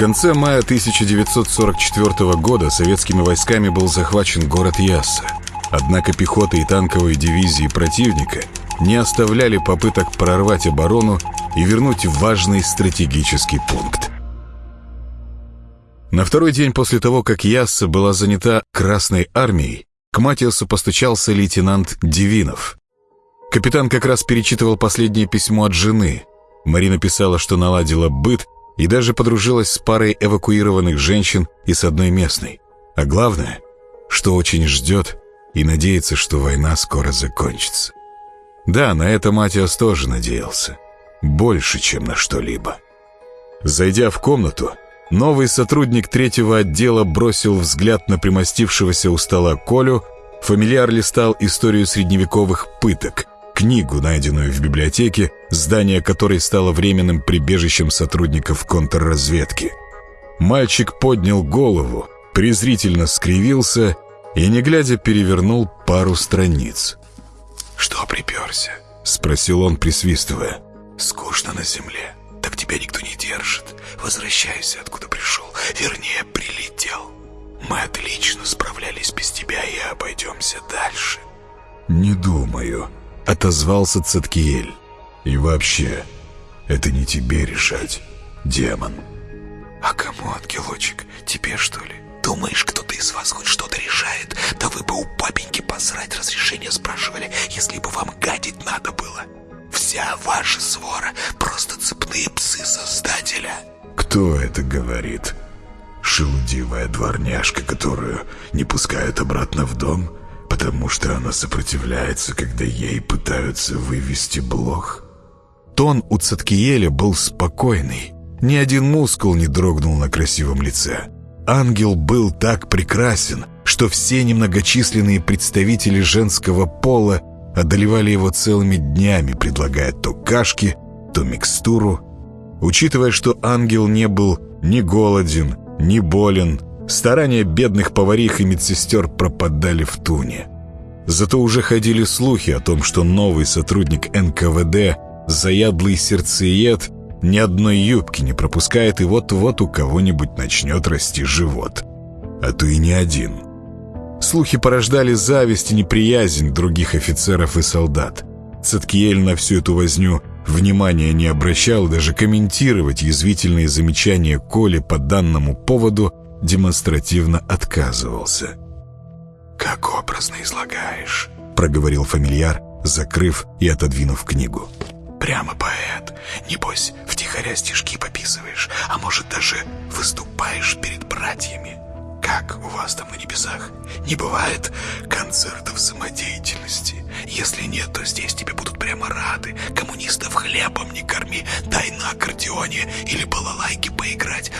конце мая 1944 года советскими войсками был захвачен город Ясса. Однако пехота и танковые дивизии противника не оставляли попыток прорвать оборону и вернуть важный стратегический пункт. На второй день после того, как Ясса была занята Красной армией, к Матиасу постучался лейтенант Дивинов. Капитан как раз перечитывал последнее письмо от жены. Марина писала, что наладила быт и даже подружилась с парой эвакуированных женщин и с одной местной. А главное, что очень ждет и надеется, что война скоро закончится. Да, на это Матиас тоже надеялся. Больше, чем на что-либо. Зайдя в комнату, новый сотрудник третьего отдела бросил взгляд на примостившегося у стола Колю, фамильяр листал историю средневековых пыток, книгу, найденную в библиотеке, здание которой стало временным прибежищем сотрудников контрразведки. Мальчик поднял голову, презрительно скривился и, не глядя, перевернул пару страниц. «Что приперся?» — спросил он, присвистывая. «Скучно на земле. Так тебя никто не держит. Возвращайся, откуда пришел. Вернее, прилетел. Мы отлично справлялись без тебя и обойдемся дальше». «Не думаю», — отозвался Цеткиель. «И вообще, это не тебе решать, демон». «А кому, ангелочек? Тебе, что ли? Думаешь, кто-то из вас хоть что-то решает? Да вы бы у папеньки посрать разрешение спрашивали, если бы вам гадить надо было. Вся ваша свора — просто цепные псы Создателя». «Кто это говорит? Шелудивая дворняжка, которую не пускают обратно в дом, потому что она сопротивляется, когда ей пытаются вывести блох?» Тон у Цаткиеля был спокойный. Ни один мускул не дрогнул на красивом лице. Ангел был так прекрасен, что все немногочисленные представители женского пола одолевали его целыми днями, предлагая то кашки, то микстуру. Учитывая, что ангел не был ни голоден, ни болен, старания бедных поварих и медсестер пропадали в туне. Зато уже ходили слухи о том, что новый сотрудник НКВД, заядлый сердцеед, ни одной юбки не пропускает, и вот-вот у кого-нибудь начнет расти живот. А то и не один. Слухи порождали зависть и неприязнь других офицеров и солдат. Цеткиель на всю эту возню внимания не обращал, даже комментировать язвительные замечания Коли по данному поводу демонстративно отказывался. «Как образно излагаешь», — проговорил фамильяр, закрыв и отодвинув книгу. «Прямо поэт. Небось, втихаря стишки пописываешь, а может, даже выступаешь перед братьями. Как у вас там на небесах? Не бывает концертов самодеятельности. Если нет, то здесь тебе будут прямо рады. Коммунистов хлебом не корми, дай на аккордеоне или балалайки поиграть,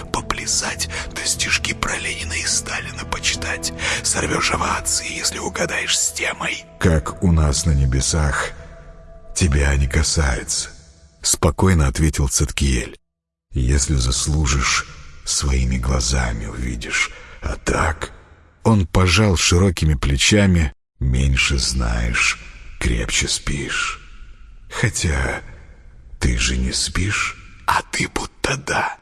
поплясать, да стишки про Ленина и Сталина почитать. Сорвешь овации, если угадаешь с темой. «Как у нас на небесах, тебя не касается», — спокойно ответил Цеткиель. «Если заслужишь, своими глазами увидишь, а так...» Он пожал широкими плечами. «Меньше знаешь, крепче спишь. Хотя ты же не спишь, а ты будто да».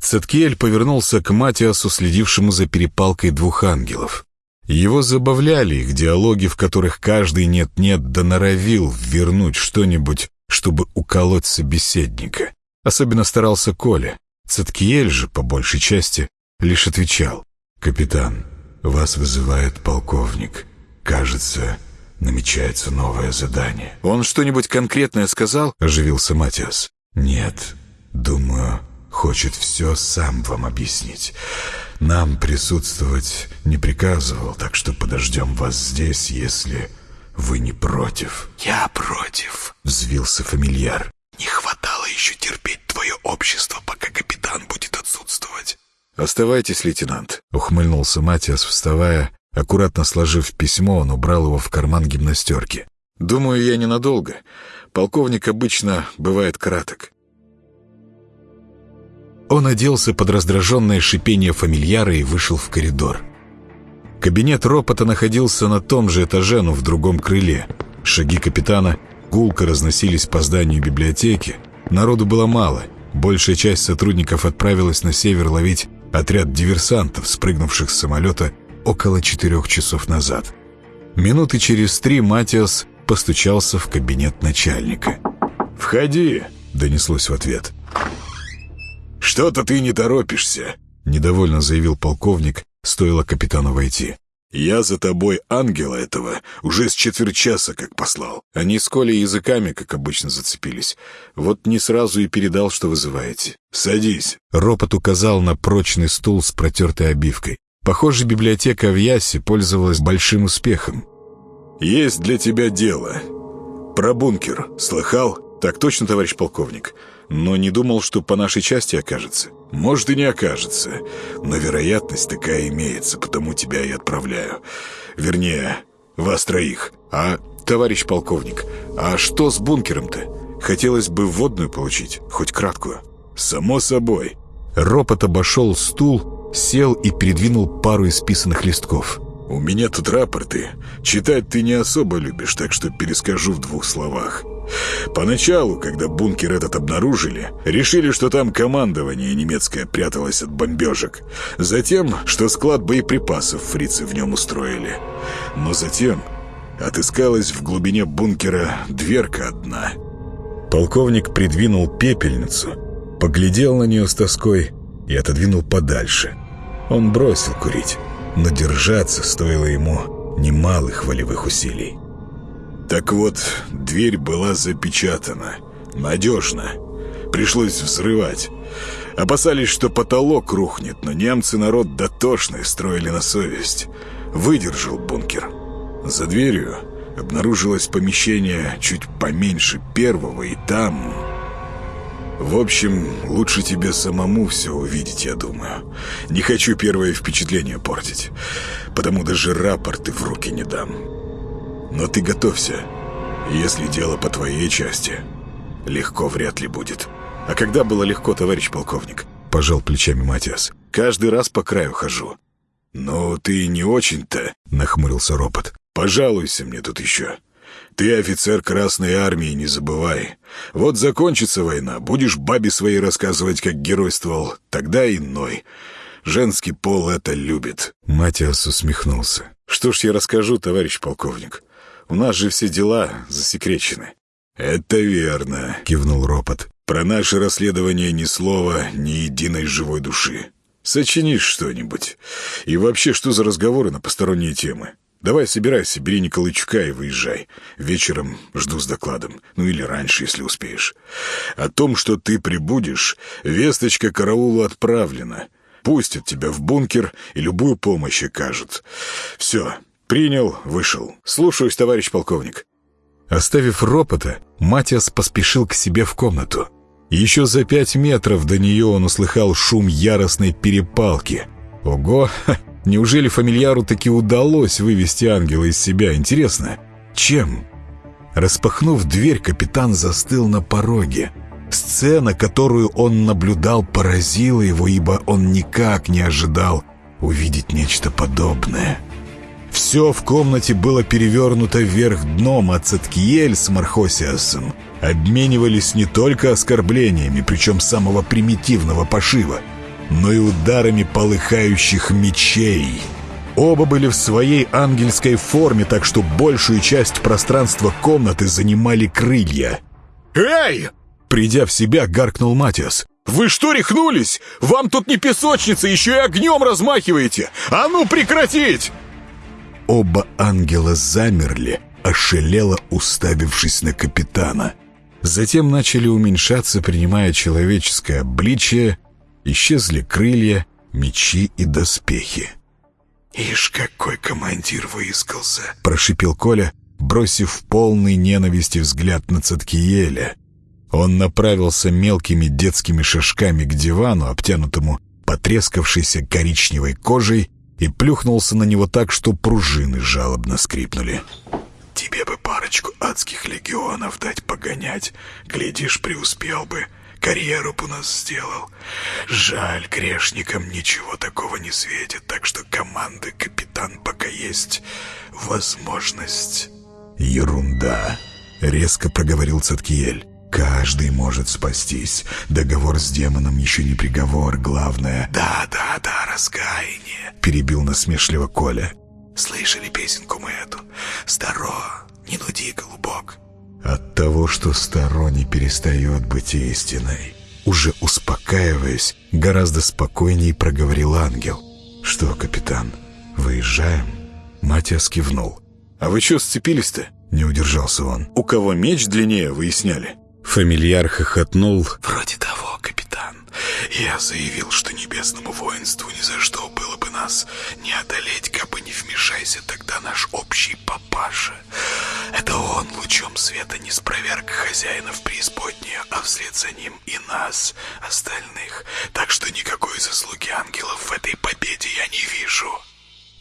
Цеткиэль повернулся к Матиасу, следившему за перепалкой двух ангелов. Его забавляли их диалоги, в которых каждый нет-нет да норовил вернуть что-нибудь, чтобы уколоть собеседника. Особенно старался Коля. Цеткиель же, по большей части, лишь отвечал. «Капитан, вас вызывает полковник. Кажется, намечается новое задание». «Он что-нибудь конкретное сказал?» — оживился Матиас. «Нет, думаю, хочет все сам вам объяснить. Нам присутствовать не приказывал, так что подождем вас здесь, если вы не против». «Я против», — взвился фамильяр. «Не хватало еще терпеть твое общество, пока капитан будет отсутствовать». «Оставайтесь, лейтенант», — ухмыльнулся Матиас, вставая. Аккуратно сложив письмо, он убрал его в карман гимнастерки. «Думаю, я ненадолго. Полковник обычно бывает краток». Он оделся под раздраженное шипение фамильяра и вышел в коридор. Кабинет ропота находился на том же этаже, но в другом крыле. Шаги капитана гулко разносились по зданию библиотеки. Народу было мало. Большая часть сотрудников отправилась на север ловить отряд диверсантов, спрыгнувших с самолета около четырех часов назад. Минуты через три Матиас постучался в кабинет начальника. «Входи!» — донеслось в ответ. «Что-то ты не торопишься!» — недовольно заявил полковник, стоило капитану войти. «Я за тобой ангела этого уже с четверть часа как послал». Они с Колей языками, как обычно, зацепились. Вот не сразу и передал, что вызываете. «Садись». Ропот указал на прочный стул с протертой обивкой. Похоже, библиотека в Ясе пользовалась большим успехом. «Есть для тебя дело. Про бункер. Слыхал?» «Так точно, товарищ полковник. Но не думал, что по нашей части окажется». «Может, и не окажется. Но вероятность такая имеется, потому тебя и отправляю. Вернее, вас троих. А, товарищ полковник, а что с бункером-то? Хотелось бы водную получить, хоть краткую». «Само собой». Ропот обошел стул, сел и передвинул пару исписанных листков. «У меня тут рапорты. Читать ты не особо любишь, так что перескажу в двух словах». Поначалу, когда бункер этот обнаружили, решили, что там командование немецкое пряталось от бомбежек. Затем, что склад боеприпасов фрицы в нем устроили. Но затем отыскалась в глубине бункера дверка одна. Полковник придвинул пепельницу, поглядел на нее с тоской и отодвинул подальше. Он бросил курить, но держаться стоило ему немалых волевых усилий. Так вот, дверь была запечатана. Надежно. Пришлось взрывать. Опасались, что потолок рухнет, но немцы народ дотошный, строили на совесть. Выдержал бункер. За дверью обнаружилось помещение чуть поменьше первого, и там... В общем, лучше тебе самому все увидеть, я думаю. Не хочу первое впечатление портить, потому даже рапорты в руки не дам. Но ты готовься. Если дело по твоей части, легко вряд ли будет. А когда было легко, товарищ полковник? Пожал плечами Матиас. Каждый раз по краю хожу. «Ну, ты не очень-то», — нахмурился ропот. «Пожалуйся мне тут еще. Ты офицер Красной Армии, не забывай. Вот закончится война, будешь бабе своей рассказывать, как геройствовал, тогда иной. Женский пол это любит». Матиас усмехнулся. «Что ж я расскажу, товарищ полковник? У нас же все дела засекречены». «Это верно», — кивнул ропот. «Про наше расследование ни слова, ни единой живой души. Сочинишь что-нибудь. И вообще, что за разговоры на посторонние темы? Давай собирайся, бери Николайчука и выезжай. Вечером жду с докладом. Ну или раньше, если успеешь. О том, что ты прибудешь, весточка караулу отправлена. Пустят тебя в бункер и любую помощь окажут. Все, «Принял, вышел. Слушаюсь, товарищ полковник». Оставив ропота, Матиас поспешил к себе в комнату. Еще за пять метров до нее он услыхал шум яростной перепалки. Ого, ха, неужели фамильяру таки удалось вывести ангела из себя? Интересно, чем? Распахнув дверь, капитан застыл на пороге. Сцена, которую он наблюдал, поразила его, ибо он никак не ожидал увидеть нечто подобное. Все в комнате было перевернуто вверх дном, а Цеткиель с Мархосиасом обменивались не только оскорблениями, причем самого примитивного пошива, но и ударами полыхающих мечей. Оба были в своей ангельской форме, так что большую часть пространства комнаты занимали крылья. «Эй!» Придя в себя, гаркнул Матиас. «Вы что, рехнулись? Вам тут не песочница, еще и огнем размахиваете! А ну прекратить!» Оба ангела замерли, ошалело уставившись на капитана. Затем начали уменьшаться, принимая человеческое обличие, исчезли крылья, мечи и доспехи. «Ишь, какой командир выискался!» — прошипел Коля, бросив полный ненависти взгляд на Цаткиеля. Он направился мелкими детскими шажками к дивану, обтянутому потрескавшейся коричневой кожей, и плюхнулся на него так, что пружины жалобно скрипнули. «Тебе бы парочку адских легионов дать погонять. Глядишь, преуспел бы. Карьеру бы у нас сделал. Жаль, грешникам ничего такого не светит, так что команды капитан пока есть возможность». «Ерунда», — резко проговорил Цаткиель. Каждый может спастись. Договор с демоном еще не приговор, главное... Да, да, да, раскаяние. Перебил насмешливо Коля. Слышали песенку мы эту? Старо, не нуди, голубок. От того, что старо не перестает быть истиной. Уже успокаиваясь, гораздо спокойнее проговорил ангел. «Что, капитан, выезжаем?» Матиас кивнул. «А вы что сцепились-то?» Не удержался он. «У кого меч длиннее, выясняли?» Фамильяр хохотнул. «Вроде того, капитан. Я заявил, что небесному воинству ни за что было бы нас не одолеть, как бы не вмешайся тогда наш общий папаша. Это он лучом света не спроверг хозяина в преисподнюю, а вслед за ним и нас, остальных. Так что никакой заслуги ангелов в этой победе я не вижу».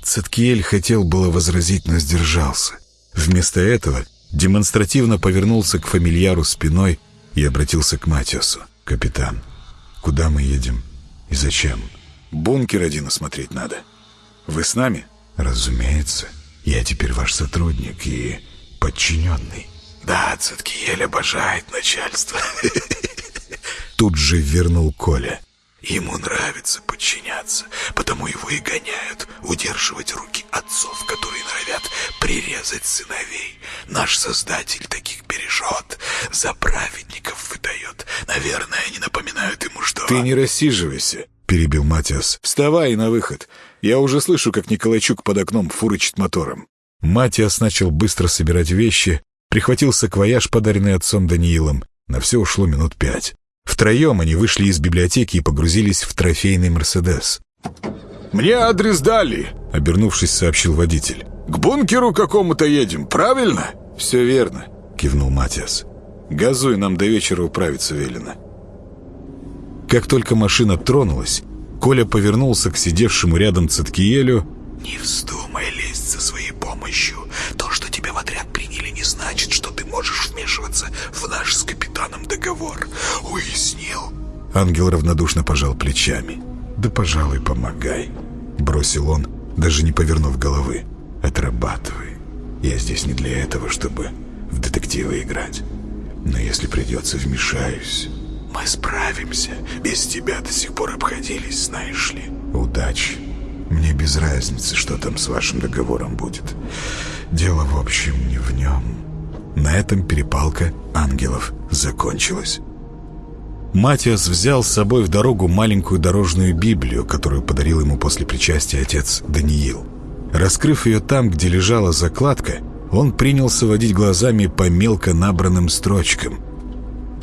Циткиэль хотел было возразить, но сдержался. Вместо этого демонстративно повернулся к фамильяру спиной и обратился к Матиасу. «Капитан, куда мы едем и зачем?» «Бункер один осмотреть надо. Вы с нами?» «Разумеется. Я теперь ваш сотрудник и подчиненный». «Да, Циткиель обожает начальство». Тут же вернул Коля. Ему нравится подчиняться, потому его и гоняют, удерживать руки отцов, которые норовят прирезать сыновей. Наш Создатель таких бережет, за праведников выдает. Наверное, они напоминают ему, что... «Ты не рассиживайся», — перебил Матиас. «Вставай на выход. Я уже слышу, как Николайчук под окном фурычит мотором». Матиас начал быстро собирать вещи, прихватил саквояж, подаренный отцом Даниилом. На все ушло минут пять. Втроем они вышли из библиотеки и погрузились в трофейный «Мерседес». «Мне адрес дали», — обернувшись, сообщил водитель. «К бункеру какому-то едем, правильно?» «Все верно», — кивнул Матиас. «Газуй, нам до вечера управиться велено». Как только машина тронулась, Коля повернулся к сидевшему рядом Циткиелю. «Не вздумай лезть со своей помощью. То, что тебя в отряд приняли, не значит, что ты можешь вмешиваться в наш с капитаном договор. Уяснил?» Ангел равнодушно пожал плечами. «Да, пожалуй, помогай», — бросил он, даже не повернув головы. «Отрабатывай. Я здесь не для этого, чтобы в детективы играть. Но если придется, вмешаюсь». «Мы справимся. Без тебя до сих пор обходились, знаешь ли». «Удачи. Мне без разницы, что там с вашим договором будет. Дело, в общем, не в нем». На этом перепалка ангелов закончилась. Матиас взял с собой в дорогу маленькую дорожную Библию, которую подарил ему после причастия отец Даниил. Раскрыв ее там, где лежала закладка, он принялся водить глазами по мелко набранным строчкам.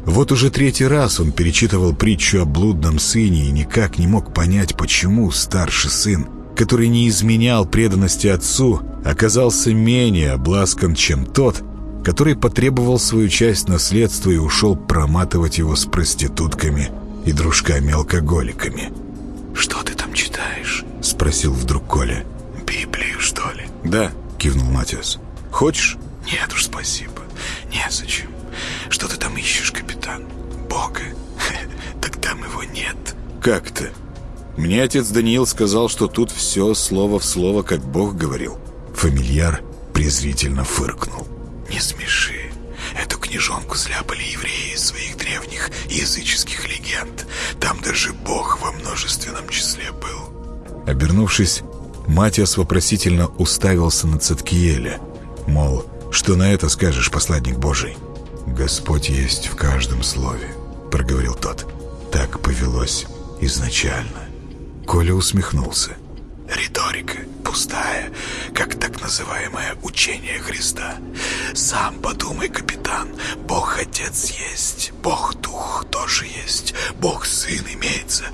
Вот уже третий раз он перечитывал притчу о блудном сыне и никак не мог понять, почему старший сын, который не изменял преданности отцу, оказался менее обласкан, чем тот, который потребовал свою часть наследства и ушел проматывать его с проститутками и дружками-алкоголиками. «Что ты там читаешь?» — спросил вдруг Коля. «Библию, что ли?» «Да», — кивнул Матиас. «Хочешь?» «Нет уж, спасибо. Незачем. Что ты там ищешь, капитан? Бога? Так там его нет». «Как-то?» Мне отец Даниил сказал, что тут все слово в слово, как Бог говорил. Фамильяр презрительно фыркнул. «Не смеши. Эту книжонку сляпали евреи из своих древних языческих легенд. Там даже Бог во множественном числе был». Обернувшись, Матиас вопросительно уставился на Циткиеля. Мол, что на это скажешь, посланник Божий? «Господь есть в каждом слове», — проговорил тот. «Так повелось изначально». Коля усмехнулся. Риторика пустая, как так называемое учение Христа. Сам подумай, капитан, Бог Отец есть, Бог Дух тоже есть, Бог Сын имеется.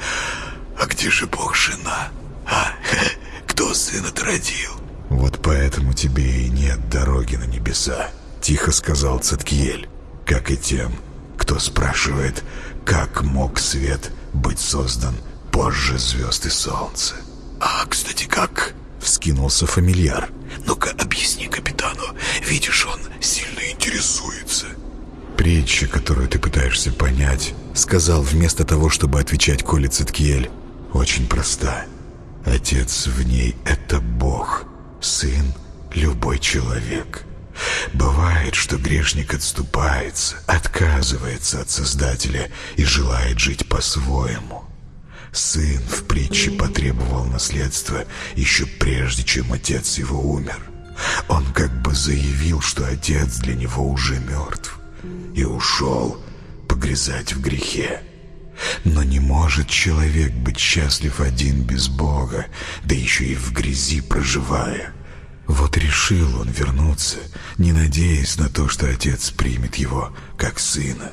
А где же Бог Жена? А? Кто сына-то родил? Вот поэтому тебе и нет дороги на небеса, тихо сказал Циткиель, как и тем, кто спрашивает, как мог свет быть создан позже звезд и солнца. «А, кстати, как?» — вскинулся фамильяр. «Ну-ка, объясни капитану. Видишь, он сильно интересуется». «Притча, которую ты пытаешься понять», — сказал вместо того, чтобы отвечать Коля Циткиель, — «очень проста. Отец в ней — это Бог, сын — любой человек. Бывает, что грешник отступается, отказывается от Создателя и желает жить по-своему. Сын в притче потребовал наследства еще прежде, чем отец его умер. Он как бы заявил, что отец для него уже мертв, и ушел погрязать в грехе. Но не может человек быть счастлив один без Бога, да еще и в грязи проживая. Вот решил он вернуться, не надеясь на то, что отец примет его как сына.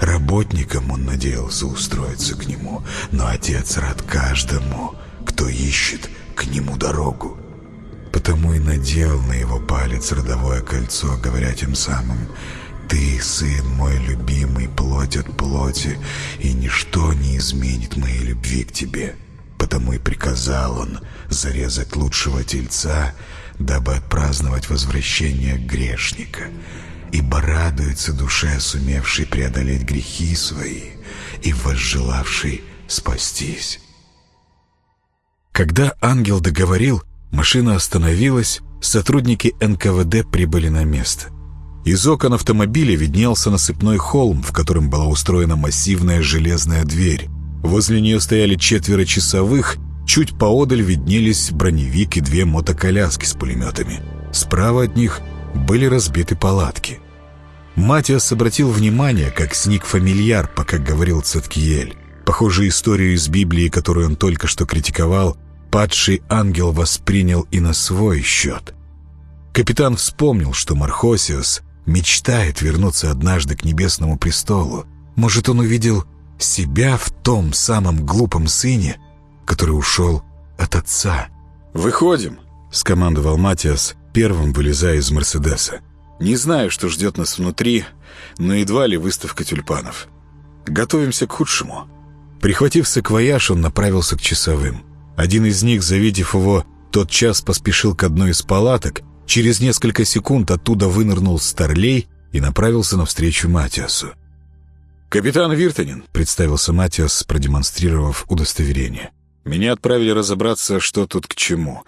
Работником он надеялся устроиться к нему, но отец рад каждому, кто ищет к нему дорогу. Потому и надел на его палец родовое кольцо, говоря тем самым «Ты, сын мой любимый, плоть от плоти, и ничто не изменит моей любви к тебе». Потому и приказал он зарезать лучшего тельца, дабы отпраздновать возвращение грешника — ибо радуется душе, сумевшей преодолеть грехи свои и возжелавшей спастись. Когда ангел договорил, машина остановилась, сотрудники НКВД прибыли на место. Из окон автомобиля виднелся насыпной холм, в котором была устроена массивная железная дверь. Возле нее стояли четверо часовых, чуть поодаль виднелись броневик и две мотоколяски с пулеметами. Справа от них были разбиты палатки. Матиас обратил внимание, как сник фамильяр, пока говорил Цеткиель. Похоже, историю из Библии, которую он только что критиковал, падший ангел воспринял и на свой счет. Капитан вспомнил, что Мархосиус мечтает вернуться однажды к небесному престолу. Может, он увидел себя в том самом глупом сыне, который ушел от отца. «Выходим», — скомандовал Матиас, первым вылезая из Мерседеса. «Не знаю, что ждет нас внутри, но едва ли выставка тюльпанов. Готовимся к худшему». Прихватив саквояж, он направился к часовым. Один из них, завидев его, тот час поспешил к одной из палаток, через несколько секунд оттуда вынырнул Старлей и направился навстречу Матиасу. «Капитан Виртанин», — представился Матиас, продемонстрировав удостоверение. «Меня отправили разобраться, что тут к чему.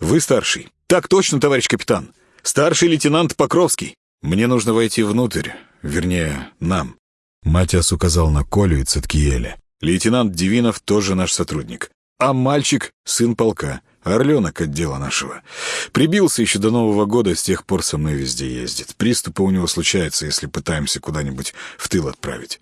Вы старший?» «Так точно, товарищ капитан. Старший лейтенант Покровский. Мне нужно войти внутрь, вернее, нам». Матиас указал на Колю и Циткиеля. «Лейтенант Дивинов тоже наш сотрудник. А мальчик — сын полка, орленок отдела нашего. Прибился еще до Нового года, с тех пор со мной везде ездит. Приступы у него случаются, если пытаемся куда-нибудь в тыл отправить.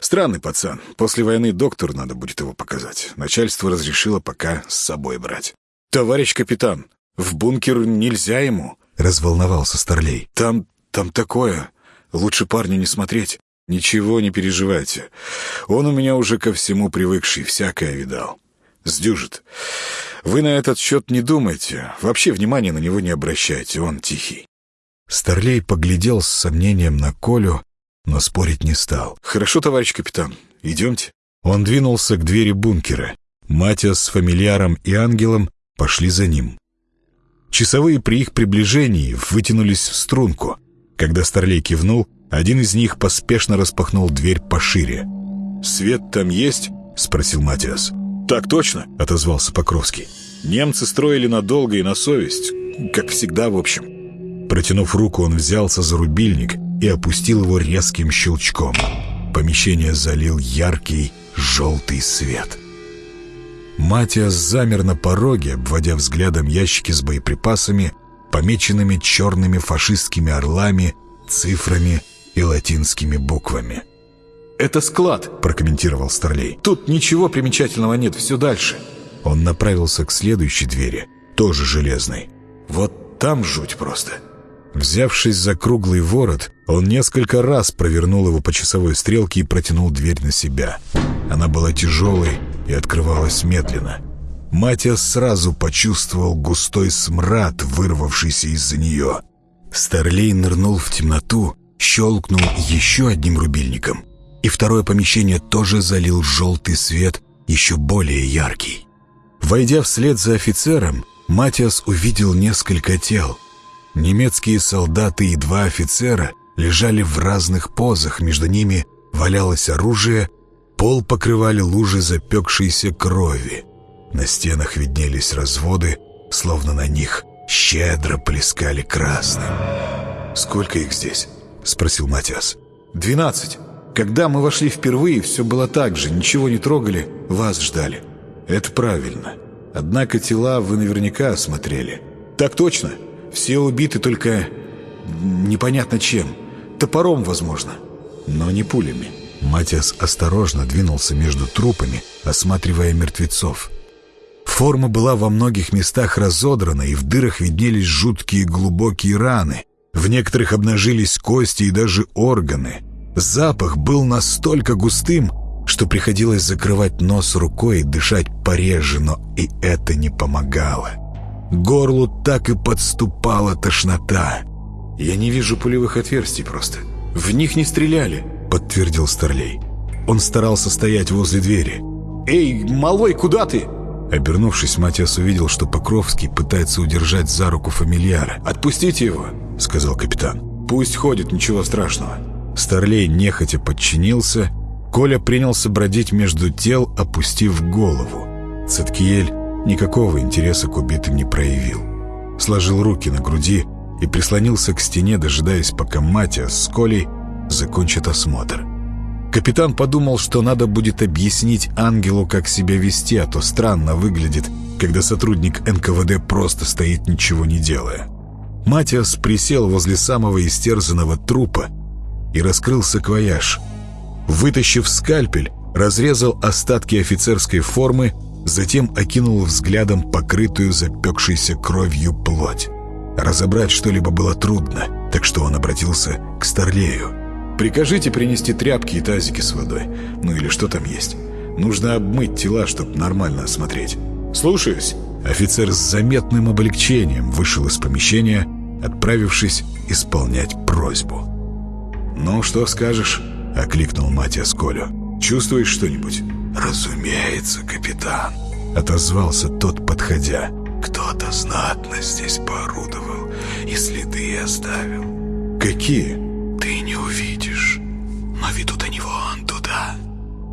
Странный пацан. После войны доктор надо будет его показать. Начальство разрешило пока с собой брать. «Товарищ капитан, в бункер нельзя ему!» — разволновался Старлей. «Там... там такое. Лучше парню не смотреть. Ничего не переживайте. Он у меня уже ко всему привыкший, всякое видал. Сдюжит. Вы на этот счет не думайте. Вообще внимания на него не обращайте, он тихий». Старлей поглядел с сомнением на Колю, но спорить не стал. «Хорошо, товарищ капитан, идемте». Он двинулся к двери бункера. Матиас с фамильяром и ангелом пошли за ним. Часовые при их приближении вытянулись в струнку. Когда Старлей кивнул, один из них поспешно распахнул дверь пошире. «Свет там есть?» — спросил Матиас. «Так точно», — отозвался Покровский. «Немцы строили надолго и на совесть, как всегда, в общем». Протянув руку, он взялся за рубильник и опустил его резким щелчком. Помещение залил яркий желтый свет — Матиас замер на пороге, обводя взглядом ящики с боеприпасами, помеченными черными фашистскими орлами, цифрами и латинскими буквами. «Это склад», — прокомментировал Старлей. «Тут ничего примечательного нет, все дальше». Он направился к следующей двери, тоже железной. «Вот там жуть просто». Взявшись за круглый ворот, он несколько раз провернул его по часовой стрелке и протянул дверь на себя. Она была тяжелой и открывалась медленно. Матиас сразу почувствовал густой смрад, вырвавшийся из-за нее. Старлей нырнул в темноту, щелкнул еще одним рубильником, и второе помещение тоже залил желтый свет, еще более яркий. Войдя вслед за офицером, Матиас увидел несколько тел. Немецкие солдаты и два офицера лежали в разных позах, между ними валялось оружие, Пол покрывали лужи запекшейся крови. На стенах виднелись разводы, словно на них щедро плескали красным. «Сколько их здесь?» — спросил Матиас. «Двенадцать. Когда мы вошли впервые, все было так же. Ничего не трогали, вас ждали». «Это правильно. Однако тела вы наверняка осмотрели». «Так точно. Все убиты только непонятно чем. Топором, возможно, но не пулями». Матиас осторожно двинулся между трупами, осматривая мертвецов. Форма была во многих местах разодрана, и в дырах виднелись жуткие глубокие раны. В некоторых обнажились кости и даже органы. Запах был настолько густым, что приходилось закрывать нос рукой и дышать пореже, но и это не помогало. Горлу так и подступала тошнота. «Я не вижу пулевых отверстий просто. В них не стреляли», — подтвердил Старлей. Он старался стоять возле двери. «Эй, малой, куда ты?» Обернувшись, Матиас увидел, что Покровский пытается удержать за руку фамильяра. «Отпустите его», — сказал капитан. «Пусть ходит, ничего страшного». Старлей нехотя подчинился. Коля принялся бродить между тел, опустив голову. Цеткиель никакого интереса к убитым не проявил. Сложил руки на груди и прислонился к стене, дожидаясь, пока Матиас с Колей закончат осмотр. Капитан подумал, что надо будет объяснить ангелу, как себя вести, а то странно выглядит, когда сотрудник НКВД просто стоит, ничего не делая. Матиас присел возле самого истерзанного трупа и раскрыл саквояж. Вытащив скальпель, разрезал остатки офицерской формы, затем окинул взглядом покрытую запекшейся кровью плоть. Разобрать что-либо было трудно, так что он обратился к Старлею. Прикажите принести тряпки и тазики с водой. Ну или что там есть. Нужно обмыть тела, чтобы нормально осмотреть. Слушаюсь. Офицер с заметным облегчением вышел из помещения, отправившись исполнять просьбу. «Ну, что скажешь?» — окликнул Матиас Колю. «Чувствуешь что-нибудь?» «Разумеется, капитан», — отозвался тот, подходя. «Кто-то знатно здесь поорудовал и следы оставил». «Какие?» «Ты не увидишь, но ведут они вон туда».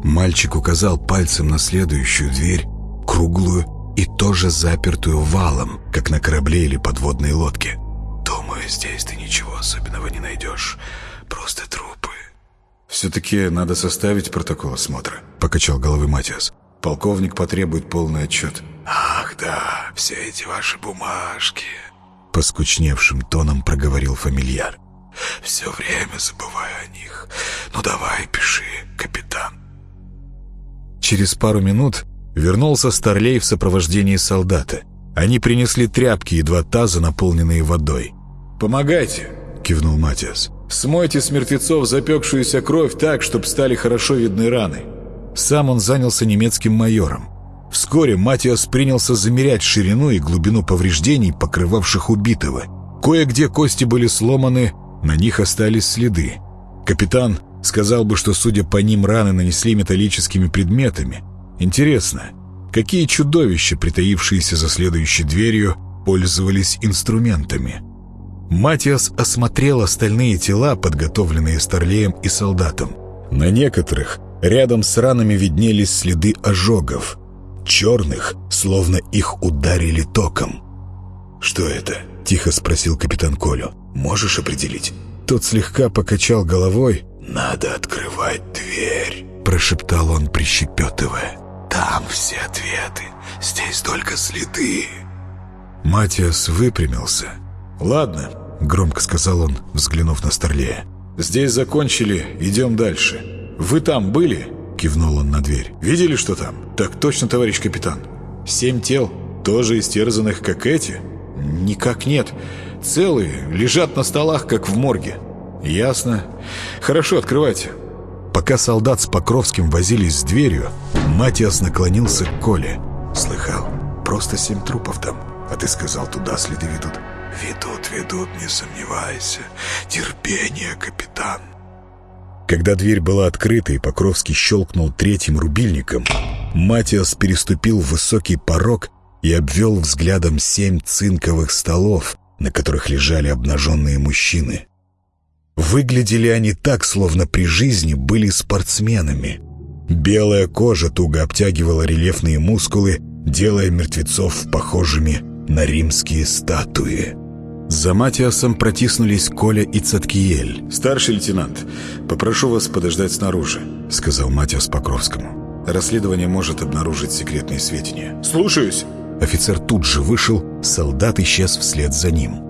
Мальчик указал пальцем на следующую дверь, круглую и тоже запертую валом, как на корабле или подводной лодке. «Думаю, здесь ты ничего особенного не найдешь. Просто трупы». «Все-таки надо составить протокол осмотра», — покачал головой Матиас. «Полковник потребует полный отчет». «Ах, да, все эти ваши бумажки», — поскучневшим тоном проговорил фамильяр. Все время забываю о них. Ну давай, пиши, капитан. Через пару минут вернулся Старлей в сопровождении солдата. Они принесли тряпки и два таза, наполненные водой. «Помогайте!» — кивнул Матиас. «Смойте с мертвецов запекшуюся кровь так, чтобы стали хорошо видны раны». Сам он занялся немецким майором. Вскоре Матиас принялся замерять ширину и глубину повреждений, покрывавших убитого. Кое-где кости были сломаны, на них остались следы. Капитан сказал бы, что, судя по ним, раны нанесли металлическими предметами. Интересно, какие чудовища, притаившиеся за следующей дверью, пользовались инструментами? Матиас осмотрел остальные тела, подготовленные Старлеем и солдатом. На некоторых рядом с ранами виднелись следы ожогов. Черных, словно их ударили током. «Что это?» — тихо спросил капитан Колю. Можешь определить?» Тот слегка покачал головой. «Надо открывать дверь», — прошептал он, прищепетывая. «Там все ответы, здесь только следы». Матиас выпрямился. «Ладно», — громко сказал он, взглянув на Старлея. «Здесь закончили, идем дальше. Вы там были?» — кивнул он на дверь. «Видели, что там?» «Так точно, товарищ капитан. Семь тел, тоже истерзанных, как эти?» «Никак нет. Целые, лежат на столах, как в морге. Ясно. Хорошо, открывайте. Пока солдат с Покровским возились с дверью, Матиас наклонился к Коле. Слыхал, просто семь трупов там. А ты сказал, туда следы ведут. Ведут, ведут, не сомневайся. Терпение, капитан. Когда дверь была открыта и Покровский щелкнул третьим рубильником, Матиас переступил высокий порог и обвел взглядом семь цинковых столов, на которых лежали обнаженные мужчины. Выглядели они так, словно при жизни были спортсменами. Белая кожа туго обтягивала рельефные мускулы, делая мертвецов похожими на римские статуи. За Матиасом протиснулись Коля и Цаткиель. «Старший лейтенант, попрошу вас подождать снаружи», — сказал Матиас Покровскому. «Расследование может обнаружить секретные сведения». «Слушаюсь!» Офицер тут же вышел, солдат исчез вслед за ним.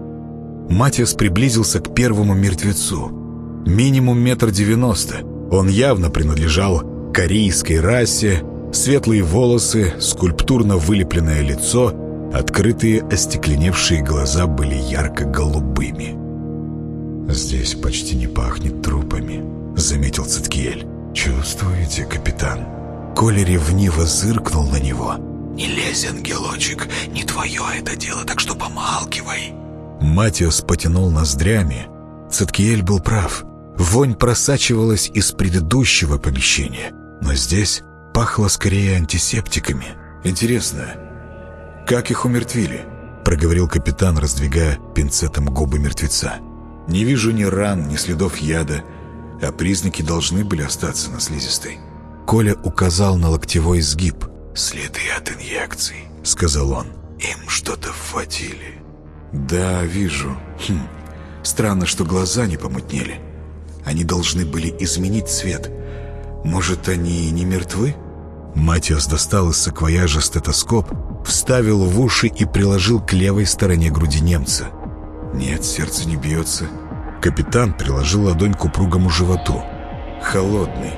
Матиас приблизился к первому мертвецу. Минимум метр девяносто. Он явно принадлежал корейской расе, светлые волосы, скульптурно вылепленное лицо, открытые остекленевшие глаза были ярко-голубыми. «Здесь почти не пахнет трупами», — заметил Циткиэль. «Чувствуете, капитан?» Коля ревниво зыркнул на него. «Не лезь, ангелочек, не твое это дело, так что помалкивай». Матиас потянул ноздрями. Циткиэль был прав. Вонь просачивалась из предыдущего помещения, но здесь пахло скорее антисептиками. «Интересно, как их умертвили?» — проговорил капитан, раздвигая пинцетом губы мертвеца. «Не вижу ни ран, ни следов яда, а признаки должны были остаться на слизистой». Коля указал на локтевой сгиб. «Следы от инъекций», — сказал он. «Им что-то вводили». «Да, вижу. Хм. Странно, что глаза не помутнели. Они должны были изменить цвет. Может, они не мертвы?» Матиас достал из саквояжа стетоскоп, вставил в уши и приложил к левой стороне груди немца. «Нет, сердце не бьется». Капитан приложил ладонь к упругому животу. «Холодный.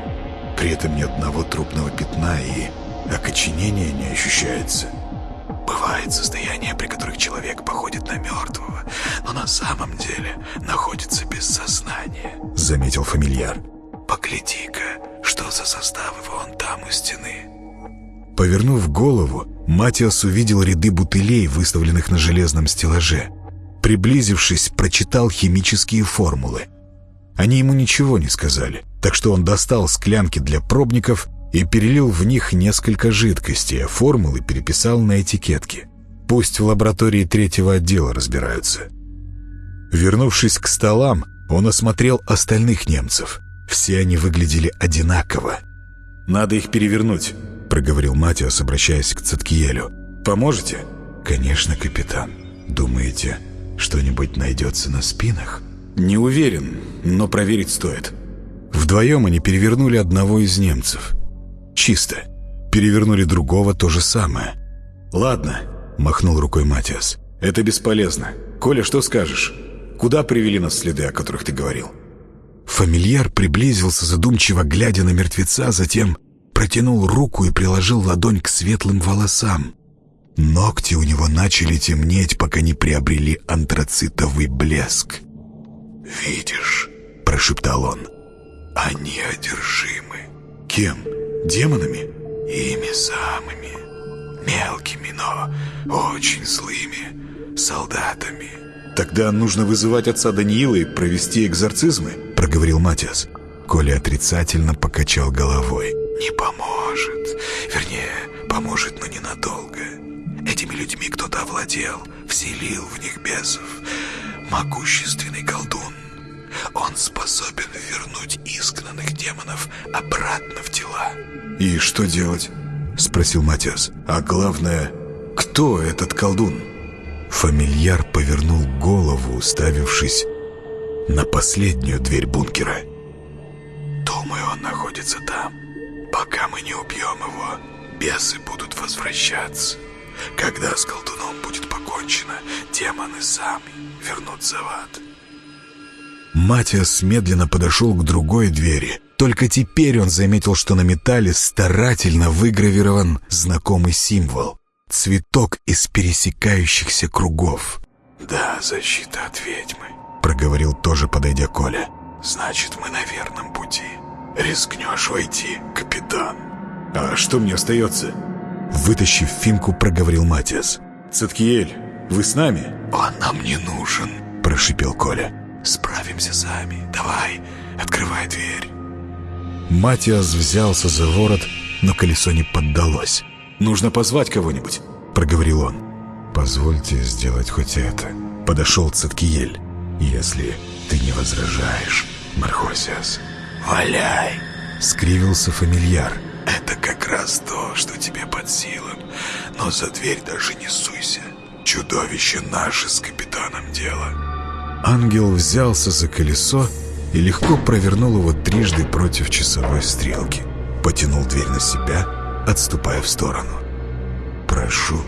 При этом ни одного трупного пятна и окоченения не ощущается». Бывает состояние, при которых человек походит на мертвого, но на самом деле находится без сознания», — заметил фамильяр. «Погляди-ка, что за составы вон там у стены». Повернув голову, Матиас увидел ряды бутылей, выставленных на железном стеллаже. Приблизившись, прочитал химические формулы. Они ему ничего не сказали, так что он достал склянки для пробников и перелил в них несколько жидкостей, а формулы переписал на этикетке. Пусть в лаборатории третьего отдела разбираются. Вернувшись к столам, он осмотрел остальных немцев. Все они выглядели одинаково. «Надо их перевернуть», — проговорил Матиас, обращаясь к Цаткиелю. «Поможете?» «Конечно, капитан. Думаете, что-нибудь найдется на спинах?» «Не уверен, но проверить стоит». Вдвоем они перевернули одного из немцев — Чисто. Перевернули другого то же самое. «Ладно», — махнул рукой Матиас. «Это бесполезно. Коля, что скажешь? Куда привели нас следы, о которых ты говорил?» Фамильяр приблизился, задумчиво глядя на мертвеца, затем протянул руку и приложил ладонь к светлым волосам. Ногти у него начали темнеть, пока не приобрели антрацитовый блеск. «Видишь?» — прошептал он. «Они одержимы». «Кем?» Демонами? Ими самыми. Мелкими, но очень злыми солдатами. Тогда нужно вызывать отца Даниила и провести экзорцизмы, проговорил Матиас. Коля отрицательно покачал головой. Не поможет. Вернее, поможет, но ненадолго. Этими людьми кто-то овладел, вселил в них бесов. Могущественный колдун он способен вернуть изгнанных демонов обратно в тела. «И что делать?» — спросил Матиас. «А главное, кто этот колдун?» Фамильяр повернул голову, уставившись на последнюю дверь бункера. «Думаю, он находится там. Пока мы не убьем его, бесы будут возвращаться. Когда с колдуном будет покончено, демоны сами вернутся в ад». Матиас медленно подошел к другой двери. Только теперь он заметил, что на металле старательно выгравирован знакомый символ. Цветок из пересекающихся кругов. «Да, защита от ведьмы», — проговорил тоже, подойдя Коля. «Значит, мы на верном пути. Рискнешь войти, капитан?» «А что мне остается?» Вытащив финку, проговорил Матиас. «Цаткиэль, вы с нами?» «Он нам не нужен», — прошипел Коля. Справимся сами. Давай, открывай дверь. Матиас взялся за ворот, но колесо не поддалось. «Нужно позвать кого-нибудь», — проговорил он. «Позвольте сделать хоть это», — подошел Циткиель. «Если ты не возражаешь, Мархосиас». «Валяй!» — скривился фамильяр. «Это как раз то, что тебе под силам. Но за дверь даже не суйся. Чудовище наше с капитаном дело». Ангел взялся за колесо и легко провернул его трижды против часовой стрелки. Потянул дверь на себя, отступая в сторону. «Прошу».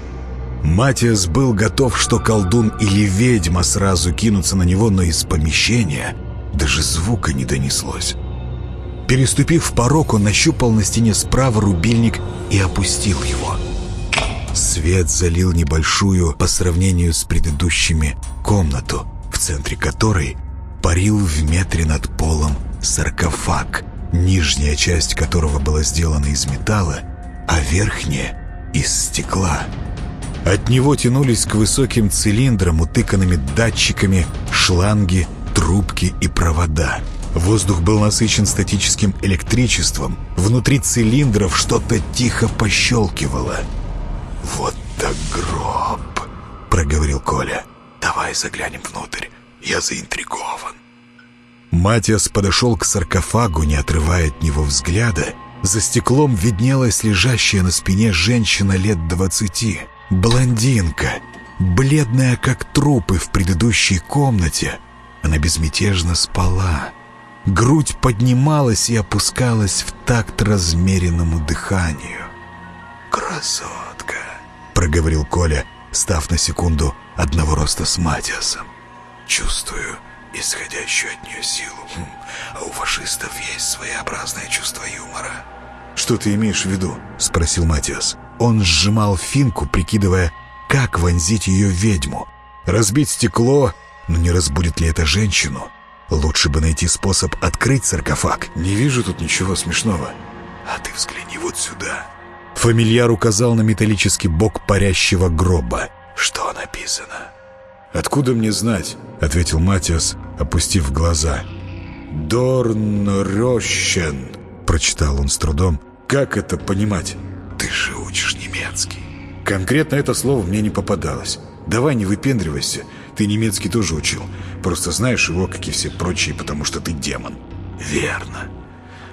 Матиас был готов, что колдун или ведьма сразу кинутся на него, но из помещения даже звука не донеслось. Переступив порог, он нащупал на стене справа рубильник и опустил его. Свет залил небольшую, по сравнению с предыдущими, комнату, в центре которой парил в метре над полом саркофаг, нижняя часть которого была сделана из металла, а верхняя — из стекла. От него тянулись к высоким цилиндрам, утыканными датчиками, шланги, трубки и провода. Воздух был насыщен статическим электричеством. Внутри цилиндров что-то тихо пощелкивало. «Вот так гроб!» — проговорил Коля. «Давай заглянем внутрь. Я заинтригован». Матиас подошел к саркофагу, не отрывая от него взгляда. За стеклом виднелась лежащая на спине женщина лет двадцати. Блондинка, бледная как трупы в предыдущей комнате. Она безмятежно спала. Грудь поднималась и опускалась в такт размеренному дыханию. «Красотка!» — проговорил Коля, став на секунду одного роста с Матиасом. «Чувствую исходящую от нее силу. Хм, а у фашистов есть своеобразное чувство юмора». «Что ты имеешь в виду?» — спросил Матиас. Он сжимал финку, прикидывая, как вонзить ее ведьму. Разбить стекло, но не разбудит ли это женщину? Лучше бы найти способ открыть саркофаг. Не вижу тут ничего смешного. А ты взгляни вот сюда. Фамильяр указал на металлический бок парящего гроба. Что написано? «Откуда мне знать?» — ответил Матиас, опустив глаза. «Дорнрёщен», — прочитал он с трудом. «Как это понимать?» Ты же учишь немецкий. Конкретно это слово мне не попадалось. Давай не выпендривайся. Ты немецкий тоже учил. Просто знаешь его, как и все прочие, потому что ты демон. Верно.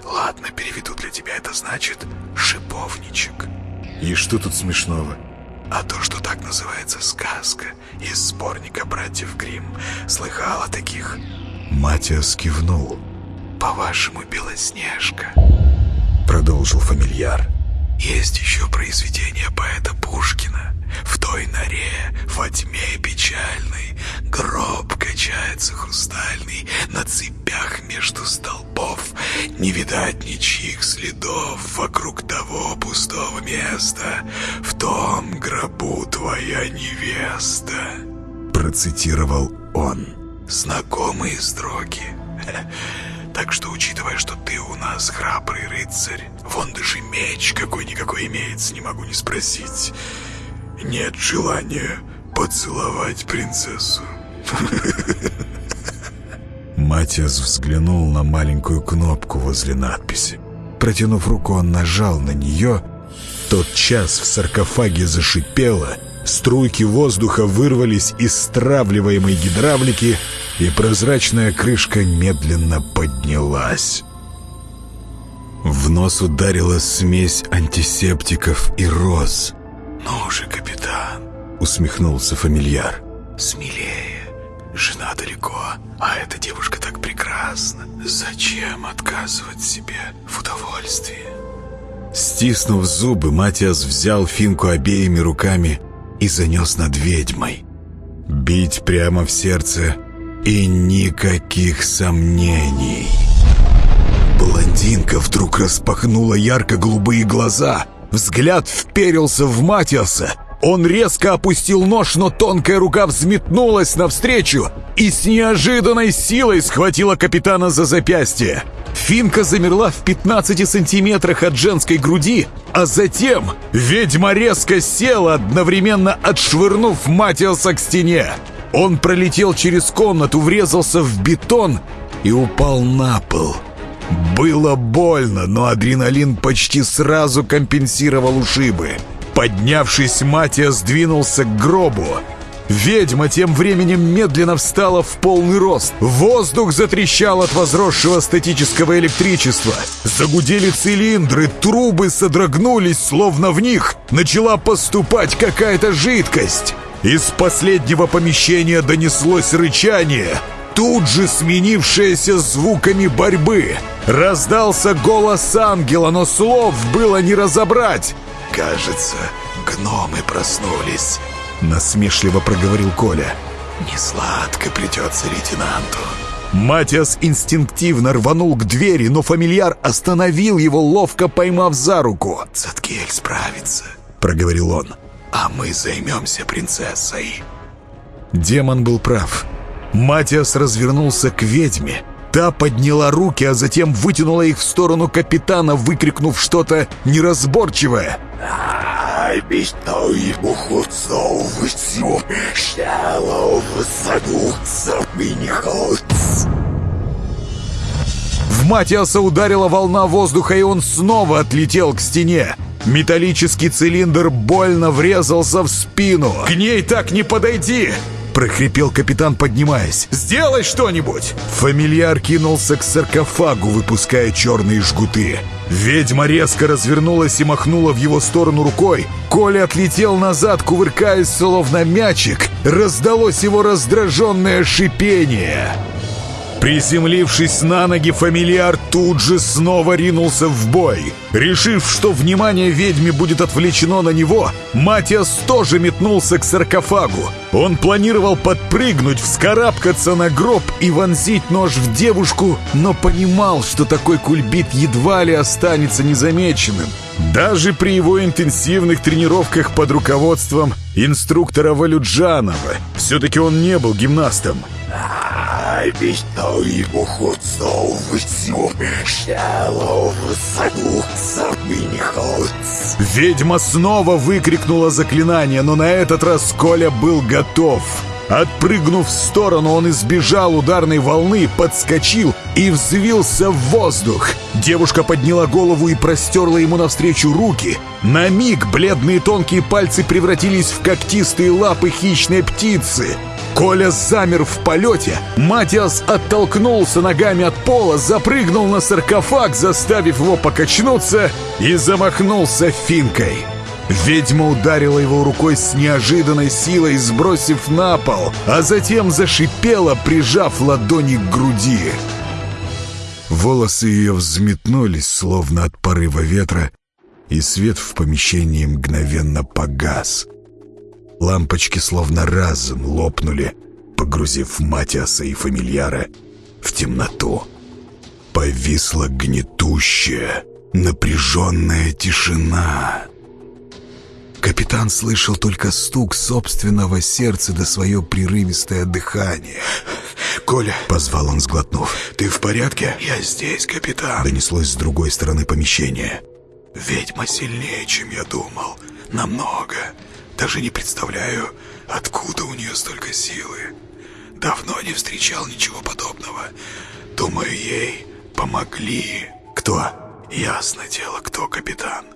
Ладно, переведу для тебя. Это значит «шиповничек». И что тут смешного? А то, что так называется сказка из сборника «Братьев Гримм». Слыхал о таких? Матиас кивнул. «По-вашему, Белоснежка?» Продолжил фамильяр. Есть еще произведение поэта Пушкина. В той норе, во тьме печальной, Гроб качается хрустальный На цепях между столбов. Не видать ничьих следов Вокруг того пустого места. В том гробу твоя невеста. Процитировал он. Знакомые строки. Так что, учитывая, что ты у нас храбрый рыцарь, вон даже меч какой-никакой имеется, не могу не спросить. Нет желания поцеловать принцессу. Матиас взглянул на маленькую кнопку возле надписи. Протянув руку, он нажал на нее. Тот час в саркофаге зашипело, струйки воздуха вырвались из стравливаемой гидравлики, и прозрачная крышка медленно поднялась. В нос ударила смесь антисептиков и роз. «Ну же, капитан!» — усмехнулся фамильяр. «Смелее. Жена далеко, а эта девушка так прекрасна. Зачем отказывать себе в удовольствии?» Стиснув зубы, Матиас взял финку обеими руками и занес над ведьмой. Бить прямо в сердце и никаких сомнений. Блондинка вдруг распахнула ярко-голубые глаза. Взгляд вперился в Матиаса. Он резко опустил нож, но тонкая рука взметнулась навстречу и с неожиданной силой схватила капитана за запястье. Финка замерла в 15 сантиметрах от женской груди, а затем ведьма резко села, одновременно отшвырнув Матиаса к стене. Он пролетел через комнату, врезался в бетон и упал на пол. Было больно, но адреналин почти сразу компенсировал ушибы. Поднявшись, Матиас двинулся к гробу. Ведьма тем временем медленно встала в полный рост. Воздух затрещал от возросшего статического электричества. Загудели цилиндры, трубы содрогнулись, словно в них начала поступать какая-то жидкость. Из последнего помещения донеслось рычание, тут же сменившееся звуками борьбы. Раздался голос ангела, но слов было не разобрать. «Кажется, гномы проснулись», — насмешливо проговорил Коля. «Несладко придется лейтенанту». Матиас инстинктивно рванул к двери, но фамильяр остановил его, ловко поймав за руку. «Цаткель справится», — проговорил он. «А мы займемся принцессой». Демон был прав. Матиас развернулся к ведьме. Та подняла руки, а затем вытянула их в сторону капитана, выкрикнув что-то неразборчивое. В Матиаса ударила волна воздуха, и он снова отлетел к стене. Металлический цилиндр больно врезался в спину. «К ней так не подойди!» Прохрипел капитан, поднимаясь. «Сделай что-нибудь!» Фамильяр кинулся к саркофагу, выпуская черные жгуты. Ведьма резко развернулась и махнула в его сторону рукой. Коля отлетел назад, кувыркаясь, словно мячик. Раздалось его раздраженное шипение. Приземлившись на ноги, фамильяр тут же снова ринулся в бой. Решив, что внимание ведьме будет отвлечено на него, Матиас тоже метнулся к саркофагу. Он планировал подпрыгнуть, вскарабкаться на гроб и вонзить нож в девушку, но понимал, что такой кульбит едва ли останется незамеченным. Даже при его интенсивных тренировках под руководством инструктора Валюджанова. Все-таки он не был гимнастом. Минихотц. Ведьма снова выкрикнула заклинание, но на этот раз Коля был готов. Отпрыгнув в сторону, он избежал ударной волны, подскочил и взвился в воздух. Девушка подняла голову и простерла ему навстречу руки. На миг бледные тонкие пальцы превратились в когтистые лапы хищной птицы. Коля замер в полете. Матиас оттолкнулся ногами от пола, запрыгнул на саркофаг, заставив его покачнуться, и замахнулся финкой. Ведьма ударила его рукой с неожиданной силой, сбросив на пол, а затем зашипела, прижав ладони к груди. Волосы ее взметнулись, словно от порыва ветра, и свет в помещении мгновенно погас. Лампочки словно разом лопнули, погрузив Матиаса и фамильяра в темноту. Повисла гнетущая, напряженная тишина. Капитан слышал только стук собственного сердца до свое прерывистое дыхание. «Коля!» — позвал он, сглотнув. «Ты в порядке?» «Я здесь, капитан!» Донеслось с другой стороны помещения. «Ведьма сильнее, чем я думал. Намного. Даже не представляю, откуда у нее столько силы. Давно не встречал ничего подобного. Думаю, ей помогли. Кто? Ясно дело, кто капитан.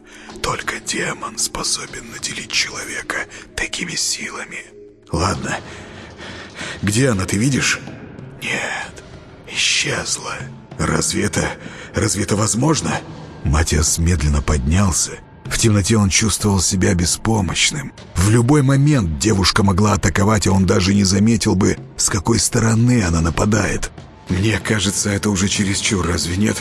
Только демон способен наделить человека такими силами. Ладно. Где она, ты видишь? Нет, исчезла. Разве это... разве это возможно? Матиас медленно поднялся. В темноте он чувствовал себя беспомощным. В любой момент девушка могла атаковать, а он даже не заметил бы, с какой стороны она нападает. Мне кажется, это уже чересчур, разве нет?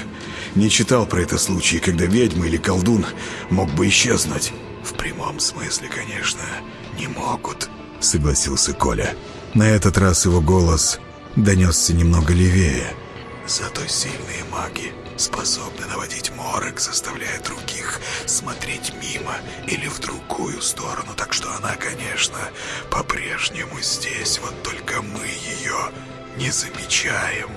Не читал про это случай, когда ведьма или колдун мог бы исчезнуть. В прямом смысле, конечно, не могут, согласился Коля. На этот раз его голос донесся немного левее. Зато сильные маги способны наводить морок, заставляя других смотреть мимо или в другую сторону. Так что она, конечно, по-прежнему здесь, вот только мы ее не замечаем.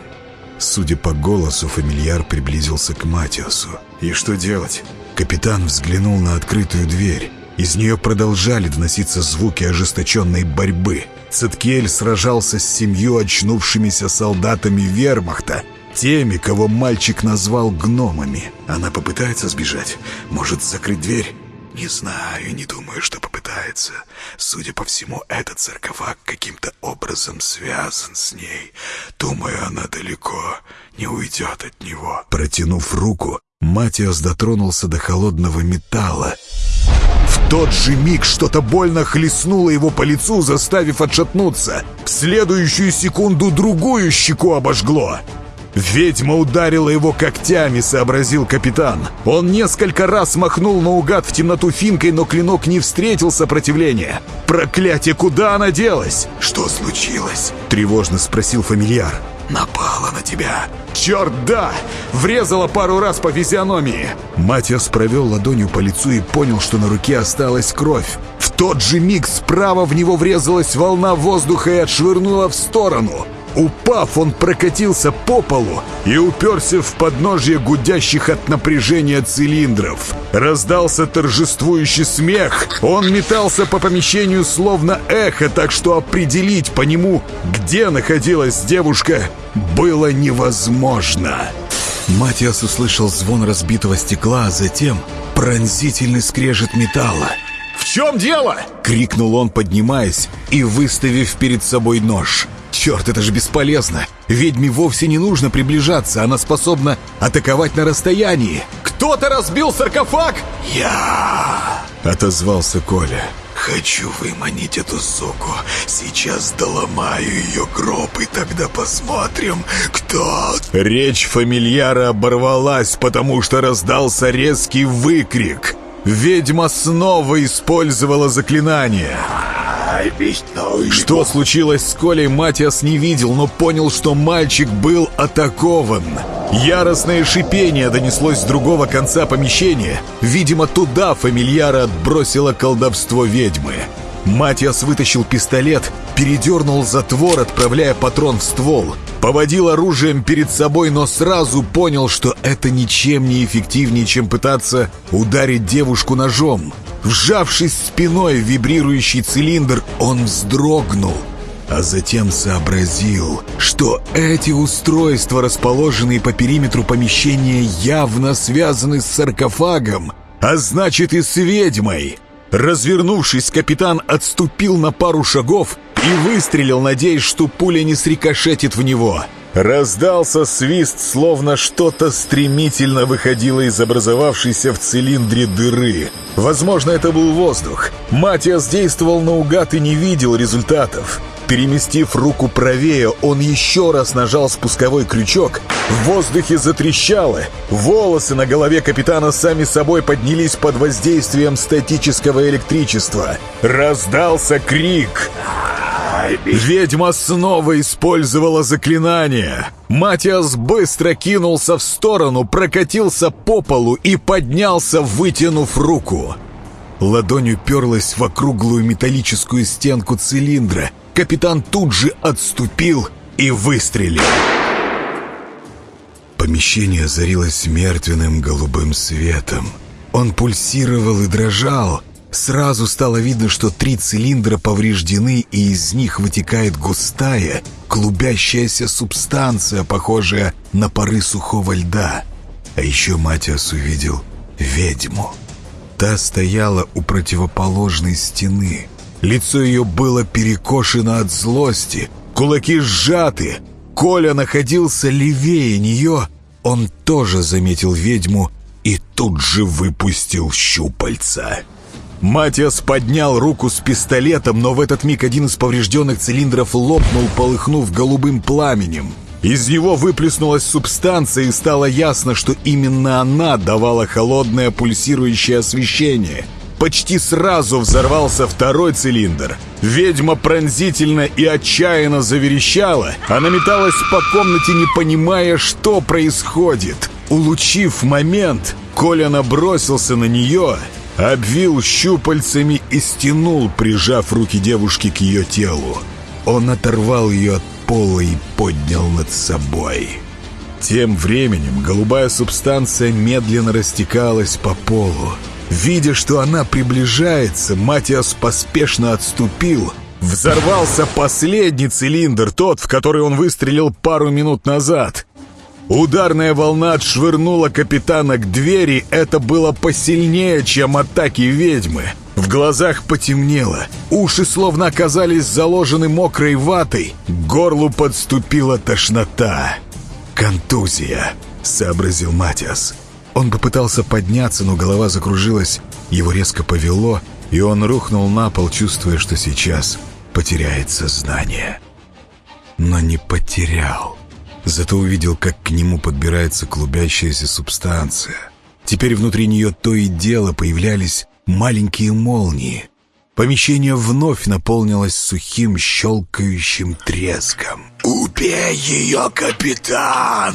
Судя по голосу, фамильяр приблизился к Матиасу. И что делать? Капитан взглянул на открытую дверь. Из нее продолжали доноситься звуки ожесточенной борьбы. Циткель сражался с семью очнувшимися солдатами вермахта, теми, кого мальчик назвал гномами. Она попытается сбежать? Может, закрыть дверь? Не знаю, не думаю, что попытается. Судя по всему, этот саркофаг каким-то образом связан с ней. Думаю, она далеко не уйдет от него. Протянув руку, Матиас дотронулся до холодного металла. В тот же миг что-то больно хлестнуло его по лицу, заставив отшатнуться. В следующую секунду другую щеку обожгло. «Ведьма ударила его когтями», — сообразил капитан. Он несколько раз махнул наугад в темноту финкой, но клинок не встретил сопротивления. «Проклятие, куда она делась?» «Что случилось?» — тревожно спросил фамильяр. «Напала на тебя». «Черт, да! Врезала пару раз по физиономии!» Матиас провел ладонью по лицу и понял, что на руке осталась кровь. В тот же миг справа в него врезалась волна воздуха и отшвырнула в сторону. Упав, он прокатился по полу и уперся в подножье гудящих от напряжения цилиндров. Раздался торжествующий смех. Он метался по помещению словно эхо, так что определить по нему, где находилась девушка, было невозможно. Матиас услышал звон разбитого стекла, а затем пронзительный скрежет металла. «В чем дело?» — крикнул он, поднимаясь и выставив перед собой нож. Черт, это же бесполезно. Ведьме вовсе не нужно приближаться, она способна атаковать на расстоянии. Кто-то разбил саркофаг? Я отозвался Коля. Хочу выманить эту суку. Сейчас доломаю ее гроб, и тогда посмотрим, кто... Речь фамильяра оборвалась, потому что раздался резкий выкрик. Ведьма снова использовала заклинание. Что случилось с Колей, Матиас не видел, но понял, что мальчик был атакован. Яростное шипение донеслось с другого конца помещения. Видимо, туда фамильяра отбросило колдовство ведьмы. Матиас вытащил пистолет, передернул затвор, отправляя патрон в ствол. Поводил оружием перед собой, но сразу понял, что это ничем не эффективнее, чем пытаться ударить девушку ножом. Вжавшись спиной в вибрирующий цилиндр, он вздрогнул, а затем сообразил, что эти устройства, расположенные по периметру помещения, явно связаны с саркофагом, а значит и с ведьмой. Развернувшись, капитан отступил на пару шагов и выстрелил, надеясь, что пуля не срикошетит в него — Раздался свист, словно что-то стремительно выходило из образовавшейся в цилиндре дыры. Возможно, это был воздух. Матиас действовал наугад и не видел результатов. Переместив руку правее, он еще раз нажал спусковой крючок. В воздухе затрещало. Волосы на голове капитана сами собой поднялись под воздействием статического электричества. Раздался крик. Ведьма снова использовала заклинание. Матиас быстро кинулся в сторону, прокатился по полу и поднялся, вытянув руку. Ладонь уперлась в округлую металлическую стенку цилиндра. Капитан тут же отступил и выстрелил. Помещение озарилось мертвенным голубым светом. Он пульсировал и дрожал, Сразу стало видно, что три цилиндра повреждены, и из них вытекает густая, клубящаяся субстанция, похожая на пары сухого льда. А еще Матиас увидел ведьму. Та стояла у противоположной стены. Лицо ее было перекошено от злости, кулаки сжаты. Коля находился левее нее. Он тоже заметил ведьму и тут же выпустил щупальца. Матиас поднял руку с пистолетом, но в этот миг один из поврежденных цилиндров лопнул, полыхнув голубым пламенем. Из него выплеснулась субстанция, и стало ясно, что именно она давала холодное пульсирующее освещение. Почти сразу взорвался второй цилиндр. Ведьма пронзительно и отчаянно заверещала. Она металась по комнате, не понимая, что происходит. Улучив момент, Коля набросился на нее обвил щупальцами и стянул, прижав руки девушки к ее телу. Он оторвал ее от пола и поднял над собой. Тем временем голубая субстанция медленно растекалась по полу. Видя, что она приближается, Матиас поспешно отступил. Взорвался последний цилиндр, тот, в который он выстрелил пару минут назад. Ударная волна отшвырнула капитана к двери. Это было посильнее, чем атаки ведьмы. В глазах потемнело. Уши словно оказались заложены мокрой ватой. К горлу подступила тошнота. «Контузия», — сообразил Матиас. Он попытался подняться, но голова закружилась. Его резко повело, и он рухнул на пол, чувствуя, что сейчас потеряет сознание. Но не потерял. Зато увидел, как к нему подбирается клубящаяся субстанция. Теперь внутри нее то и дело появлялись маленькие молнии. Помещение вновь наполнилось сухим щелкающим треском. «Убей ее, капитан!»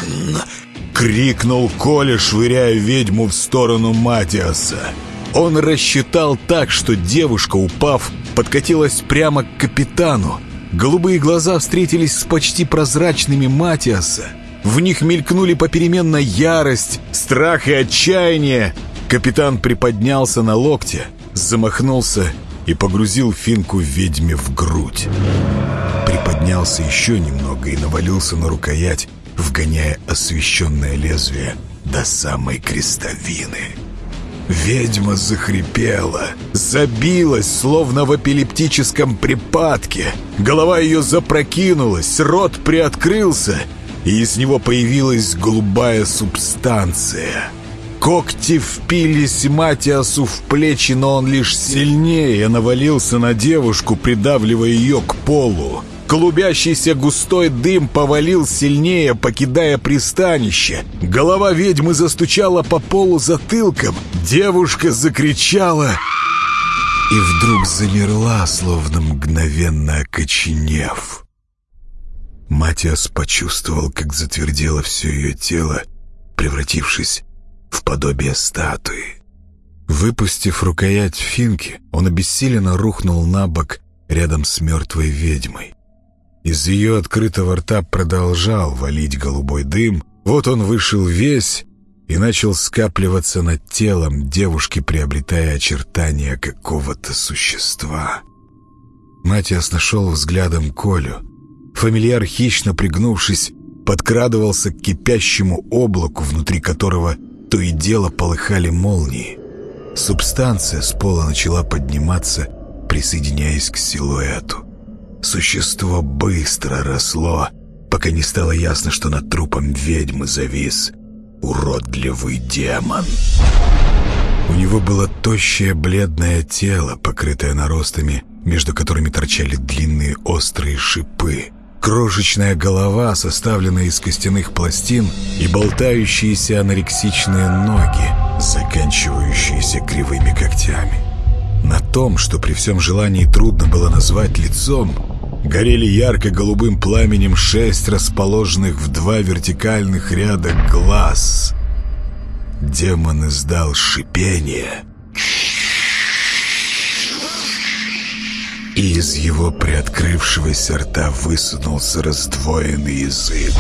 — крикнул Коля, швыряя ведьму в сторону Матиаса. Он рассчитал так, что девушка, упав, подкатилась прямо к капитану. Голубые глаза встретились с почти прозрачными Матиаса. В них мелькнули попеременно ярость, страх и отчаяние. Капитан приподнялся на локте, замахнулся и погрузил финку ведьме в грудь. Приподнялся еще немного и навалился на рукоять, вгоняя освещенное лезвие до самой крестовины. Ведьма захрипела, забилась, словно в эпилептическом припадке. Голова ее запрокинулась, рот приоткрылся, и из него появилась голубая субстанция. Когти впились Матиасу в плечи, но он лишь сильнее навалился на девушку, придавливая ее к полу. Клубящийся густой дым повалил сильнее, покидая пристанище. Голова ведьмы застучала по полу затылком. Девушка закричала и вдруг замерла, словно мгновенно окоченев. Матиас почувствовал, как затвердело все ее тело, превратившись в подобие статуи. Выпустив рукоять финки, он обессиленно рухнул на бок рядом с мертвой ведьмой. Из ее открытого рта продолжал валить голубой дым. Вот он вышел весь и начал скапливаться над телом девушки, приобретая очертания какого-то существа. Матиас нашел взглядом Колю. Фамильяр, хищно пригнувшись, подкрадывался к кипящему облаку, внутри которого то и дело полыхали молнии. Субстанция с пола начала подниматься, присоединяясь к силуэту. Существо быстро росло, пока не стало ясно, что над трупом ведьмы завис уродливый демон. У него было тощее бледное тело, покрытое наростами, между которыми торчали длинные острые шипы. Крошечная голова, составленная из костяных пластин, и болтающиеся анорексичные ноги, заканчивающиеся кривыми когтями. На том, что при всем желании трудно было назвать лицом, горели ярко-голубым пламенем шесть расположенных в два вертикальных ряда глаз. Демон издал шипение. И из его приоткрывшегося рта высунулся раздвоенный язык.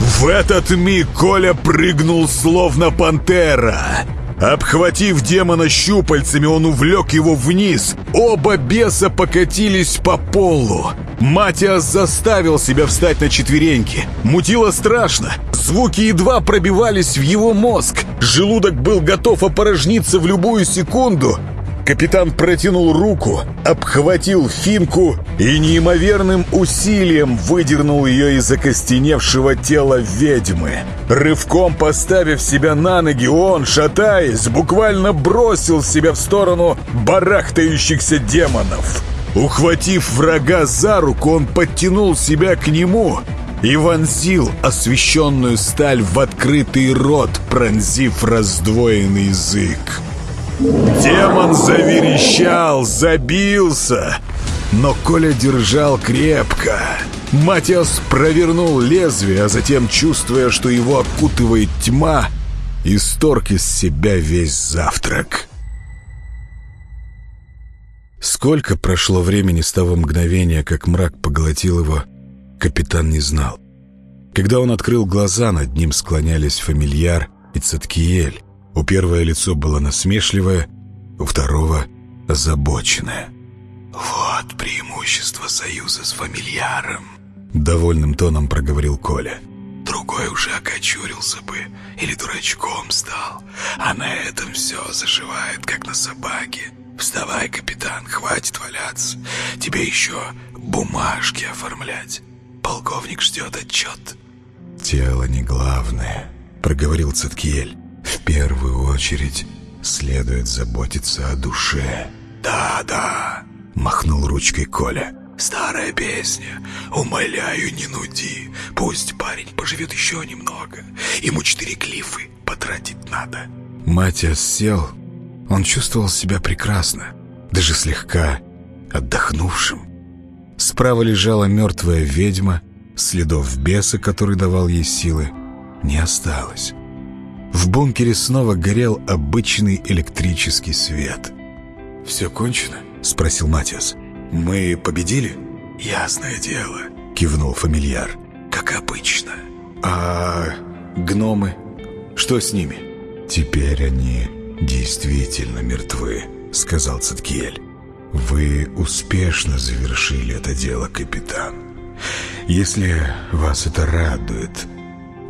В этот миг Коля прыгнул словно пантера — Обхватив демона щупальцами, он увлек его вниз. Оба беса покатились по полу. Матиас заставил себя встать на четвереньки. Мутило страшно. Звуки едва пробивались в его мозг. Желудок был готов опорожниться в любую секунду. Капитан протянул руку, обхватил финку и неимоверным усилием выдернул ее из окостеневшего тела ведьмы. Рывком поставив себя на ноги, он, шатаясь, буквально бросил себя в сторону барахтающихся демонов. Ухватив врага за руку, он подтянул себя к нему и вонзил освещенную сталь в открытый рот, пронзив раздвоенный язык. Демон заверещал, забился, но Коля держал крепко. Матиас провернул лезвие, а затем, чувствуя, что его окутывает тьма, исторг из себя весь завтрак. Сколько прошло времени с того мгновения, как мрак поглотил его, капитан не знал. Когда он открыл глаза, над ним склонялись фамильяр и Цаткиель. У первого лицо было насмешливое, у второго — озабоченное. «Вот преимущество союза с фамильяром», — довольным тоном проговорил Коля. «Другой уже окочурился бы или дурачком стал, а на этом все зашивает, как на собаке. Вставай, капитан, хватит валяться. Тебе еще бумажки оформлять. Полковник ждет отчет». «Тело не главное», — проговорил Цаткиель. В первую очередь следует заботиться о душе. «Да, да», — махнул ручкой Коля. «Старая песня. Умоляю, не нуди. Пусть парень поживет еще немного. Ему четыре клифы потратить надо». Матиас сел. Он чувствовал себя прекрасно, даже слегка отдохнувшим. Справа лежала мертвая ведьма, следов беса, который давал ей силы, не осталось. В бункере снова горел обычный электрический свет. «Все кончено?» — спросил Матиас. «Мы победили?» «Ясное дело», — кивнул фамильяр. «Как обычно». «А гномы? Что с ними?» «Теперь они действительно мертвы», — сказал Циткиэль. «Вы успешно завершили это дело, капитан. Если вас это радует...»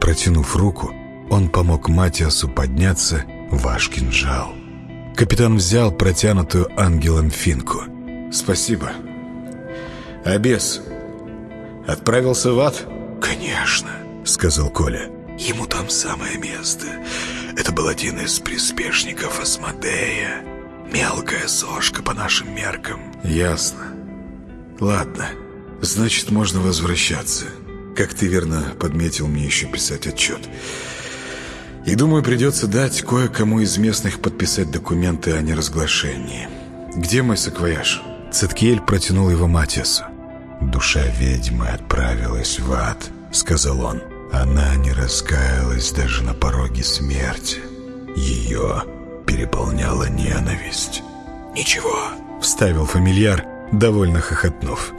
Протянув руку, он помог Матиасу подняться ваш кинжал. Капитан взял протянутую ангелом финку. «Спасибо. А бес отправился в ад?» «Конечно», — сказал Коля. «Ему там самое место. Это был один из приспешников Асмодея. Мелкая сошка по нашим меркам». «Ясно. Ладно, значит, можно возвращаться. Как ты верно подметил, мне еще писать отчет». И думаю, придется дать кое-кому из местных подписать документы о неразглашении. Где мой саквояж?» Циткиэль протянул его Матиасу. «Душа ведьмы отправилась в ад», — сказал он. «Она не раскаялась даже на пороге смерти. Ее переполняла ненависть». «Ничего», — вставил фамильяр, довольно хохотнув.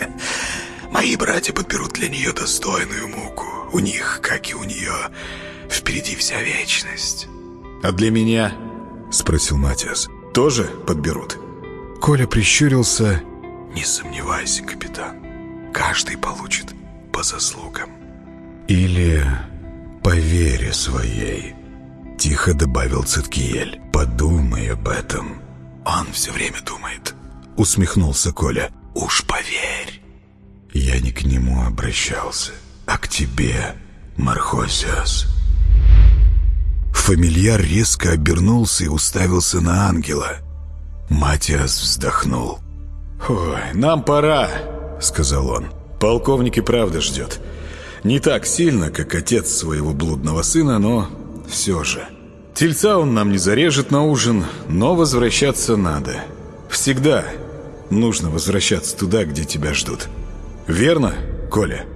«Мои братья подберут для нее достойную муку. У них, как и у нее, впереди вся вечность». «А для меня?» — спросил Матиас. «Тоже подберут?» Коля прищурился. «Не сомневайся, капитан. Каждый получит по заслугам». «Или по вере своей», — тихо добавил Циткиель. «Подумай об этом». «Он все время думает», — усмехнулся Коля. «Уж поверь». «Я не к нему обращался, а к тебе, Мархосиас». Фамильяр резко обернулся и уставился на ангела. Матиас вздохнул. «Ой, нам пора», — сказал он. «Полковник и правда ждет. Не так сильно, как отец своего блудного сына, но все же. Тельца он нам не зарежет на ужин, но возвращаться надо. Всегда нужно возвращаться туда, где тебя ждут. Верно, Коля?»